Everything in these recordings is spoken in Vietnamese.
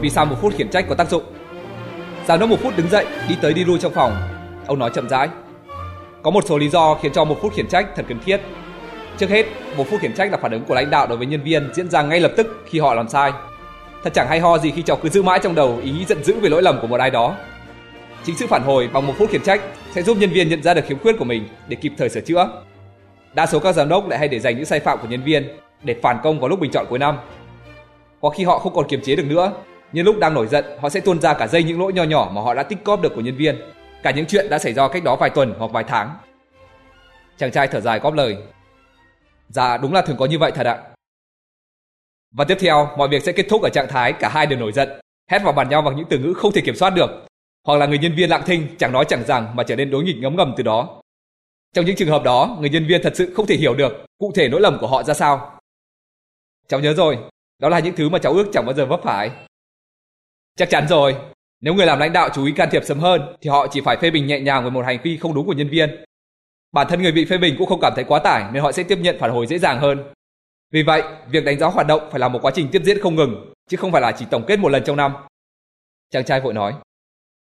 vì sao một phút khiển trách có tác dụng. Giám đốc một phút đứng dậy, đi tới đi lui trong phòng. Ông nói chậm rãi. Có một số lý do khiến cho một phút khiển trách thật cần thiết. Trước hết, một phút khiển trách là phản ứng của lãnh đạo đối với nhân viên diễn ra ngay lập tức khi họ làm sai. Thật chẳng hay ho gì khi cháu cứ giữ mãi trong đầu ý nghĩ giận dữ về lỗi lầm của một ai đó. Chính sự phản hồi bằng một phút khiển trách sẽ giúp nhân viên nhận ra được khiếm khuyết của mình để kịp thời sửa chữa. Đa số các giám đốc lại hay để dành những sai phạm của nhân viên để phản công vào lúc bình chọn cuối năm. Hoặc khi họ không còn kiềm chế được nữa, nhưng lúc đang nổi giận, họ sẽ tuôn ra cả dây những lỗi nho nhỏ mà họ đã tích cóp được của nhân viên, cả những chuyện đã xảy ra cách đó vài tuần hoặc vài tháng. Chàng trai thở dài góp lời. Dạ, đúng là thường có như vậy thật ạ. Và tiếp theo, mọi việc sẽ kết thúc ở trạng thái cả hai đều nổi giận, hét vào bàn nhau bằng những từ ngữ không thể kiểm soát được, hoặc là người nhân viên lặng thinh chẳng nói chẳng rằng mà trở nên đối nghịch ngấm ngầm từ đó. Trong những trường hợp đó, người nhân viên thật sự không thể hiểu được cụ thể nỗi lầm của họ ra sao. Cháu nhớ rồi, đó là những thứ mà cháu ước chẳng bao giờ vấp phải. Chắc chắn rồi, nếu người làm lãnh đạo chú ý can thiệp sớm hơn thì họ chỉ phải phê bình nhẹ nhàng về một hành vi không đúng của nhân viên. Bản thân người bị phê bình cũng không cảm thấy quá tải nên họ sẽ tiếp nhận phản hồi dễ dàng hơn. Vì vậy, việc đánh giá hoạt động phải là một quá trình tiếp diễn không ngừng, chứ không phải là chỉ tổng kết một lần trong năm. Chàng trai vội nói.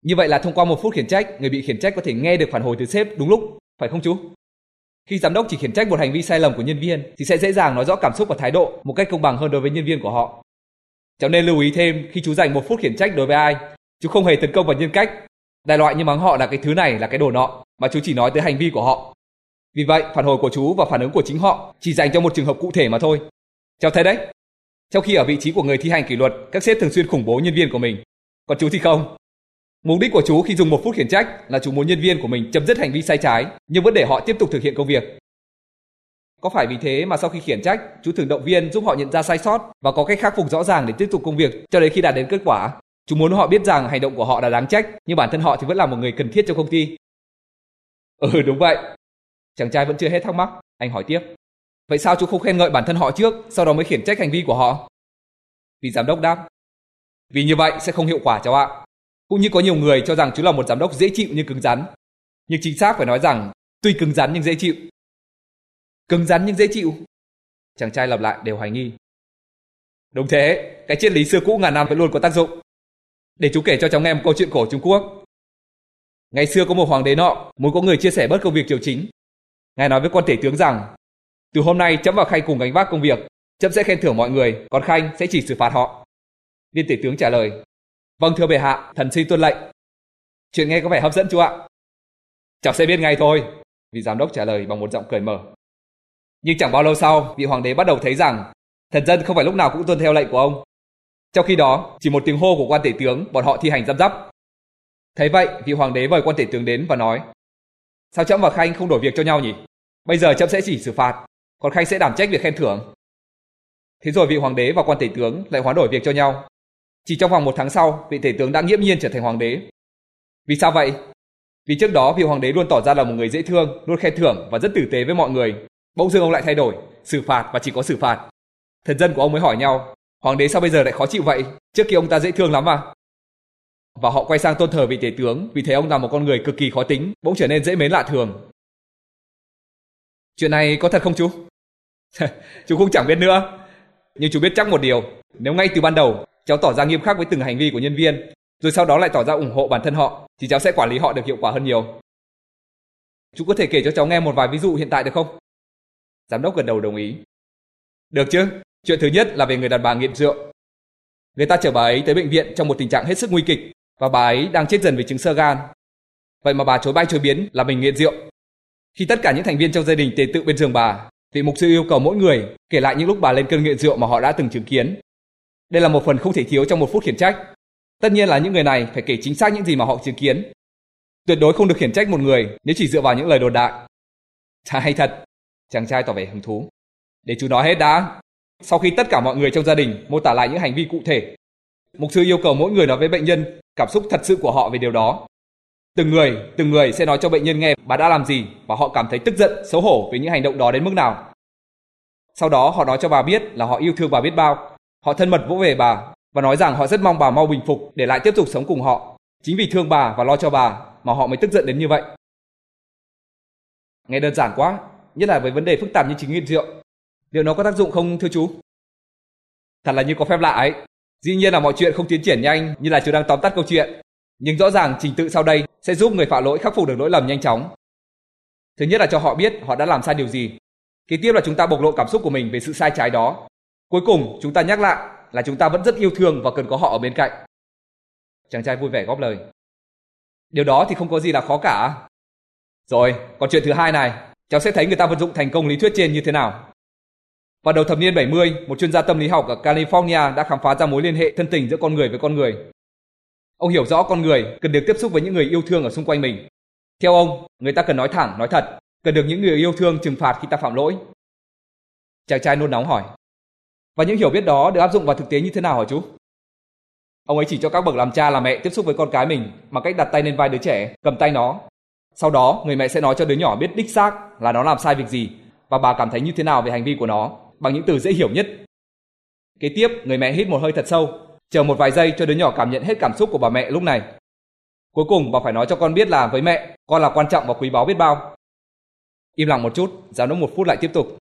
Như vậy là thông qua một phút khiển trách, người bị khiển trách có thể nghe được phản hồi từ sếp đúng lúc, phải không chú? Khi giám đốc chỉ khiển trách một hành vi sai lầm của nhân viên thì sẽ dễ dàng nói rõ cảm xúc và thái độ một cách công bằng hơn đối với nhân viên của họ. Cháu nên lưu ý thêm khi chú dành một phút khiển trách đối với ai, chú không hề tấn công vào nhân cách, đại loại như mắng họ là cái thứ này là cái đồ nọ, mà chú chỉ nói tới hành vi của họ. Vì vậy, phản hồi của chú và phản ứng của chính họ chỉ dành cho một trường hợp cụ thể mà thôi. Cháu thấy đấy. Trong khi ở vị trí của người thi hành kỷ luật, các sếp thường xuyên khủng bố nhân viên của mình. Còn chú thì không. Mục đích của chú khi dùng một phút khiển trách là chú muốn nhân viên của mình chấm dứt hành vi sai trái, nhưng vẫn để họ tiếp tục thực hiện công việc. Có phải vì thế mà sau khi khiển trách, chú thường động viên giúp họ nhận ra sai sót và có cách khắc phục rõ ràng để tiếp tục công việc cho đến khi đạt đến kết quả? Chú muốn họ biết rằng hành động của họ là đáng trách, nhưng bản thân họ thì vẫn là một người cần thiết cho công ty. Ừ đúng vậy. Chàng trai vẫn chưa hết thắc mắc, anh hỏi tiếp. Vậy sao chú không khen ngợi bản thân họ trước, sau đó mới khiển trách hành vi của họ? Vì giám đốc đáp. Vì như vậy sẽ không hiệu quả cháu ạ. Cũng như có nhiều người cho rằng chú là một giám đốc dễ chịu nhưng cứng rắn. Nhưng chính xác phải nói rằng tuy cứng rắn nhưng dễ chịu. Cứng rắn nhưng dễ chịu. Chàng trai lặp lại đều hoài nghi. Đúng thế, cái triết lý xưa cũ ngàn năm vẫn luôn có tác dụng. Để chú kể cho cháu nghe một câu chuyện cổ Trung Quốc. Ngày xưa có một hoàng đế nọ muốn có người chia sẻ bớt công việc triều chính. Ngài nói với quan tể tướng rằng, từ hôm nay chấm và Khanh cùng gánh vác công việc, chấm sẽ khen thưởng mọi người, còn Khanh sẽ chỉ xử phạt họ. Viên tể tướng trả lời, Vâng thưa bệ hạ, thần xin tuân lệnh. Chuyện nghe có vẻ hấp dẫn chú ạ. Cháu sẽ biết ngay thôi, vị giám đốc trả lời bằng một giọng cười mở. Nhưng chẳng bao lâu sau, vị hoàng đế bắt đầu thấy rằng thần dân không phải lúc nào cũng tuân theo lệnh của ông. Trong khi đó, chỉ một tiếng hô của quan tể tướng, bọn họ thi hành giáp giáp. Thấy vậy, vị hoàng đế mời quan tể tướng đến và nói: Sao chậm và Khanh không đổi việc cho nhau nhỉ? Bây giờ chậm sẽ chỉ xử phạt, còn Khanh sẽ đảm trách việc khen thưởng. Thế rồi vị hoàng đế và quan tể tướng lại hoán đổi việc cho nhau chỉ trong vòng một tháng sau, vị tể tướng đã nghiễm nhiên trở thành hoàng đế. Vì sao vậy? Vì trước đó vị hoàng đế luôn tỏ ra là một người dễ thương, luôn khen thưởng và rất tử tế với mọi người. Bỗng dưng ông lại thay đổi, xử phạt và chỉ có xử phạt. Thần dân của ông mới hỏi nhau, hoàng đế sao bây giờ lại khó chịu vậy? Trước kia ông ta dễ thương lắm mà. Và họ quay sang tôn thờ vị tể tướng vì thấy ông là một con người cực kỳ khó tính, bỗng trở nên dễ mến lạ thường. Chuyện này có thật không chú? chú cũng chẳng biết nữa. Nhưng chú biết chắc một điều, nếu ngay từ ban đầu cháu tỏ ra nghiêm khắc với từng hành vi của nhân viên, rồi sau đó lại tỏ ra ủng hộ bản thân họ, thì cháu sẽ quản lý họ được hiệu quả hơn nhiều. Chú có thể kể cho cháu nghe một vài ví dụ hiện tại được không? Giám đốc gật đầu đồng ý. Được chứ, chuyện thứ nhất là về người đàn bà nghiện rượu. Người ta chở bà ấy tới bệnh viện trong một tình trạng hết sức nguy kịch và bà ấy đang chết dần vì chứng sơ gan. Vậy mà bà chối bay chối biến là mình nghiện rượu. Khi tất cả những thành viên trong gia đình tề tự bên giường bà, vị mục sư yêu cầu mỗi người kể lại những lúc bà lên cơn nghiện rượu mà họ đã từng chứng kiến đây là một phần không thể thiếu trong một phút khiển trách. Tất nhiên là những người này phải kể chính xác những gì mà họ chứng kiến. Tuyệt đối không được khiển trách một người nếu chỉ dựa vào những lời đồn đại. Chà hay thật, chàng trai tỏ vẻ hứng thú. Để chú nói hết đã. Sau khi tất cả mọi người trong gia đình mô tả lại những hành vi cụ thể, mục sư yêu cầu mỗi người nói với bệnh nhân cảm xúc thật sự của họ về điều đó. Từng người, từng người sẽ nói cho bệnh nhân nghe bà đã làm gì và họ cảm thấy tức giận, xấu hổ về những hành động đó đến mức nào. Sau đó họ nói cho bà biết là họ yêu thương bà biết bao Họ thân mật vỗ về bà và nói rằng họ rất mong bà mau bình phục để lại tiếp tục sống cùng họ. Chính vì thương bà và lo cho bà mà họ mới tức giận đến như vậy. Nghe đơn giản quá, nhất là với vấn đề phức tạp như chính nghiện rượu. Liệu nó có tác dụng không thưa chú? Thật là như có phép lạ ấy. Dĩ nhiên là mọi chuyện không tiến triển nhanh như là chú đang tóm tắt câu chuyện, nhưng rõ ràng trình tự sau đây sẽ giúp người phạm lỗi khắc phục được lỗi lầm nhanh chóng. Thứ nhất là cho họ biết họ đã làm sai điều gì. Kế tiếp là chúng ta bộc lộ cảm xúc của mình về sự sai trái đó. Cuối cùng, chúng ta nhắc lại là chúng ta vẫn rất yêu thương và cần có họ ở bên cạnh. Chàng trai vui vẻ góp lời. Điều đó thì không có gì là khó cả. Rồi, còn chuyện thứ hai này, cháu sẽ thấy người ta vận dụng thành công lý thuyết trên như thế nào. Vào đầu thập niên 70, một chuyên gia tâm lý học ở California đã khám phá ra mối liên hệ thân tình giữa con người với con người. Ông hiểu rõ con người cần được tiếp xúc với những người yêu thương ở xung quanh mình. Theo ông, người ta cần nói thẳng, nói thật, cần được những người yêu thương trừng phạt khi ta phạm lỗi. Chàng trai nôn nóng hỏi. Và những hiểu biết đó được áp dụng vào thực tế như thế nào hả chú? Ông ấy chỉ cho các bậc làm cha làm mẹ tiếp xúc với con cái mình bằng cách đặt tay lên vai đứa trẻ, cầm tay nó. Sau đó, người mẹ sẽ nói cho đứa nhỏ biết đích xác là nó làm sai việc gì và bà cảm thấy như thế nào về hành vi của nó bằng những từ dễ hiểu nhất. Kế tiếp, người mẹ hít một hơi thật sâu, chờ một vài giây cho đứa nhỏ cảm nhận hết cảm xúc của bà mẹ lúc này. Cuối cùng, bà phải nói cho con biết là với mẹ, con là quan trọng và quý báu biết bao. Im lặng một chút, giáo đốc một phút lại tiếp tục.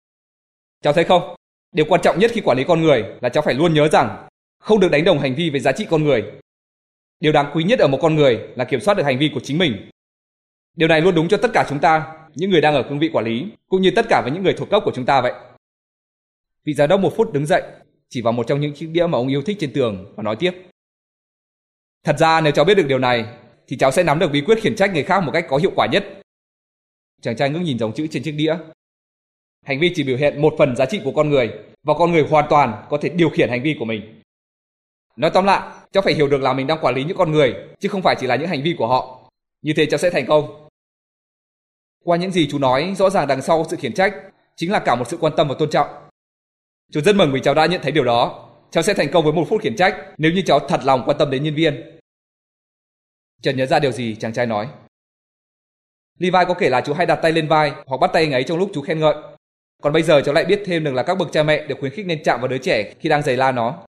Cháu thấy không? Điều quan trọng nhất khi quản lý con người là cháu phải luôn nhớ rằng không được đánh đồng hành vi với giá trị con người. Điều đáng quý nhất ở một con người là kiểm soát được hành vi của chính mình. Điều này luôn đúng cho tất cả chúng ta, những người đang ở cương vị quản lý, cũng như tất cả với những người thuộc cấp của chúng ta vậy. Vị giám đốc một phút đứng dậy, chỉ vào một trong những chiếc đĩa mà ông yêu thích trên tường và nói tiếp. Thật ra nếu cháu biết được điều này, thì cháu sẽ nắm được bí quyết khiển trách người khác một cách có hiệu quả nhất. Chàng trai ngước nhìn dòng chữ trên chiếc đĩa. Hành vi chỉ biểu hiện một phần giá trị của con người và con người hoàn toàn có thể điều khiển hành vi của mình. Nói tóm lại, cháu phải hiểu được là mình đang quản lý những con người, chứ không phải chỉ là những hành vi của họ. Như thế cháu sẽ thành công. Qua những gì chú nói, rõ ràng đằng sau sự khiển trách chính là cả một sự quan tâm và tôn trọng. Chú rất mừng vì cháu đã nhận thấy điều đó. Cháu sẽ thành công với một phút khiển trách nếu như cháu thật lòng quan tâm đến nhân viên. Trần nhớ ra điều gì chàng trai nói. Levi có kể là chú hay đặt tay lên vai hoặc bắt tay anh ấy trong lúc chú khen ngợi. Còn bây giờ cháu lại biết thêm được là các bậc cha mẹ được khuyến khích nên chạm vào đứa trẻ khi đang giày la nó.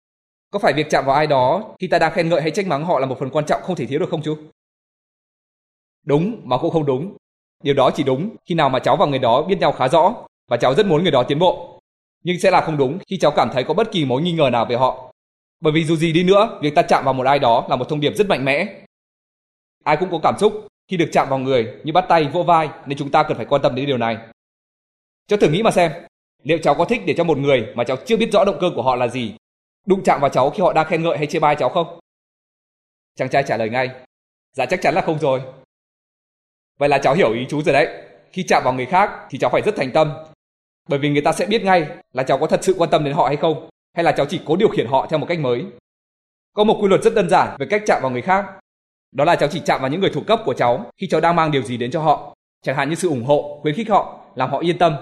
Có phải việc chạm vào ai đó khi ta đang khen ngợi hay trách mắng họ là một phần quan trọng không thể thiếu được không chú? Đúng mà cũng không đúng. Điều đó chỉ đúng khi nào mà cháu và người đó biết nhau khá rõ và cháu rất muốn người đó tiến bộ. Nhưng sẽ là không đúng khi cháu cảm thấy có bất kỳ mối nghi ngờ nào về họ. Bởi vì dù gì đi nữa, việc ta chạm vào một ai đó là một thông điệp rất mạnh mẽ. Ai cũng có cảm xúc khi được chạm vào người như bắt tay, vỗ vai nên chúng ta cần phải quan tâm đến điều này. Cháu thử nghĩ mà xem, liệu cháu có thích để cho một người mà cháu chưa biết rõ động cơ của họ là gì đụng chạm vào cháu khi họ đang khen ngợi hay chê bai cháu không? Chàng trai trả lời ngay, dạ chắc chắn là không rồi. Vậy là cháu hiểu ý chú rồi đấy. Khi chạm vào người khác thì cháu phải rất thành tâm. Bởi vì người ta sẽ biết ngay là cháu có thật sự quan tâm đến họ hay không, hay là cháu chỉ cố điều khiển họ theo một cách mới. Có một quy luật rất đơn giản về cách chạm vào người khác. Đó là cháu chỉ chạm vào những người thuộc cấp của cháu khi cháu đang mang điều gì đến cho họ, chẳng hạn như sự ủng hộ, khuyến khích họ, làm họ yên tâm.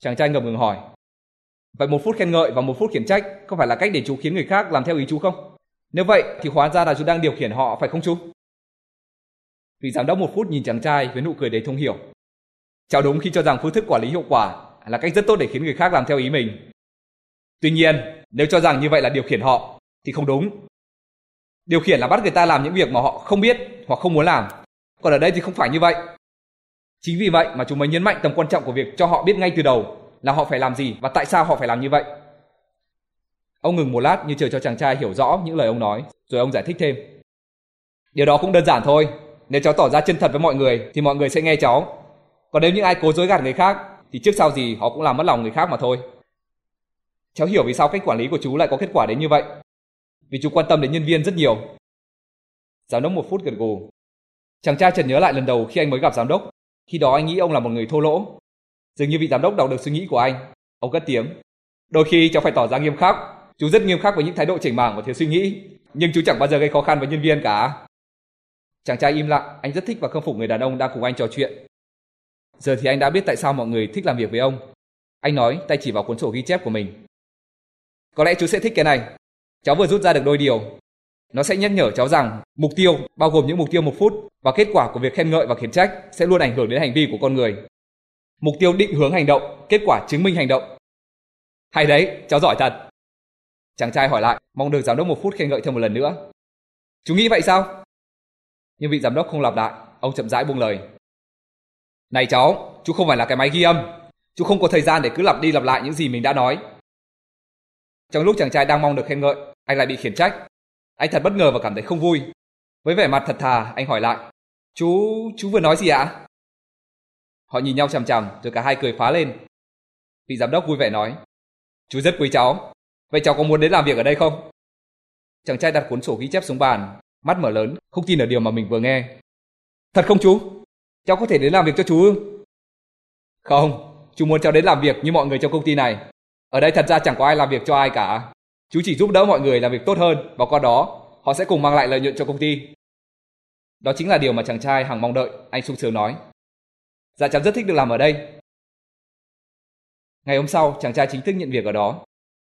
Chàng trai ngập ngừng hỏi, Vậy một phút khen ngợi và một phút khiển trách có phải là cách để chú khiến người khác làm theo ý chú không? Nếu vậy thì hóa ra là chú đang điều khiển họ phải không chú? Vị giám đốc một phút nhìn chàng trai với nụ cười đầy thông hiểu. Cháu đúng khi cho rằng phương thức quản lý hiệu quả là cách rất tốt để khiến người khác làm theo ý mình. Tuy nhiên, nếu cho rằng như vậy là điều khiển họ thì không đúng. Điều khiển là bắt người ta làm những việc mà họ không biết hoặc không muốn làm. Còn ở đây thì không phải như vậy. Chính vì vậy mà chúng mới nhấn mạnh tầm quan trọng của việc cho họ biết ngay từ đầu là họ phải làm gì và tại sao họ phải làm như vậy. Ông ngừng một lát như chờ cho chàng trai hiểu rõ những lời ông nói, rồi ông giải thích thêm. Điều đó cũng đơn giản thôi, nếu cháu tỏ ra chân thật với mọi người thì mọi người sẽ nghe cháu. Còn nếu những ai cố dối gạt người khác thì trước sau gì họ cũng làm mất lòng người khác mà thôi. Cháu hiểu vì sao cách quản lý của chú lại có kết quả đến như vậy. Vì chú quan tâm đến nhân viên rất nhiều. Giám đốc một phút gật gù. Chàng trai chợt nhớ lại lần đầu khi anh mới gặp giám đốc. Khi đó anh nghĩ ông là một người thô lỗ, Dường như vị giám đốc đọc được suy nghĩ của anh. Ông cất tiếng. Đôi khi cháu phải tỏ ra nghiêm khắc. Chú rất nghiêm khắc với những thái độ chỉnh mảng và thiếu suy nghĩ. Nhưng chú chẳng bao giờ gây khó khăn với nhân viên cả. Chàng trai im lặng, anh rất thích và khâm phục người đàn ông đang cùng anh trò chuyện. Giờ thì anh đã biết tại sao mọi người thích làm việc với ông. Anh nói, tay chỉ vào cuốn sổ ghi chép của mình. Có lẽ chú sẽ thích cái này. Cháu vừa rút ra được đôi điều. Nó sẽ nhắc nhở cháu rằng mục tiêu, bao gồm những mục tiêu một phút và kết quả của việc khen ngợi và khiển trách sẽ luôn ảnh hưởng đến hành vi của con người. Mục tiêu định hướng hành động, kết quả chứng minh hành động. Hay đấy, cháu giỏi thật. Chàng trai hỏi lại, mong được giám đốc một phút khen ngợi thêm một lần nữa. Chú nghĩ vậy sao? Nhưng vị giám đốc không lặp lại, ông chậm rãi buông lời. Này cháu, chú không phải là cái máy ghi âm. Chú không có thời gian để cứ lặp đi lặp lại những gì mình đã nói. Trong lúc chàng trai đang mong được khen ngợi, anh lại bị khiển trách. Anh thật bất ngờ và cảm thấy không vui. Với vẻ mặt thật thà, anh hỏi lại, chú, chú vừa nói gì ạ? Họ nhìn nhau chằm chằm rồi cả hai cười phá lên. Vị giám đốc vui vẻ nói, chú rất quý cháu, vậy cháu có muốn đến làm việc ở đây không? Chàng trai đặt cuốn sổ ghi chép xuống bàn, mắt mở lớn, không tin ở điều mà mình vừa nghe. Thật không chú? Cháu có thể đến làm việc cho chú ư? Không, chú muốn cháu đến làm việc như mọi người trong công ty này. Ở đây thật ra chẳng có ai làm việc cho ai cả. Chú chỉ giúp đỡ mọi người làm việc tốt hơn và qua đó họ sẽ cùng mang lại lợi nhuận cho công ty. Đó chính là điều mà chàng trai hằng mong đợi, anh sung sướng nói. Dạ cháu rất thích được làm ở đây. Ngày hôm sau, chàng trai chính thức nhận việc ở đó.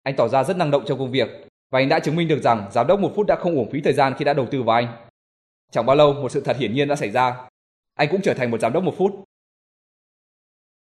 Anh tỏ ra rất năng động trong công việc và anh đã chứng minh được rằng giám đốc một phút đã không uổng phí thời gian khi đã đầu tư vào anh. Chẳng bao lâu, một sự thật hiển nhiên đã xảy ra. Anh cũng trở thành một giám đốc một phút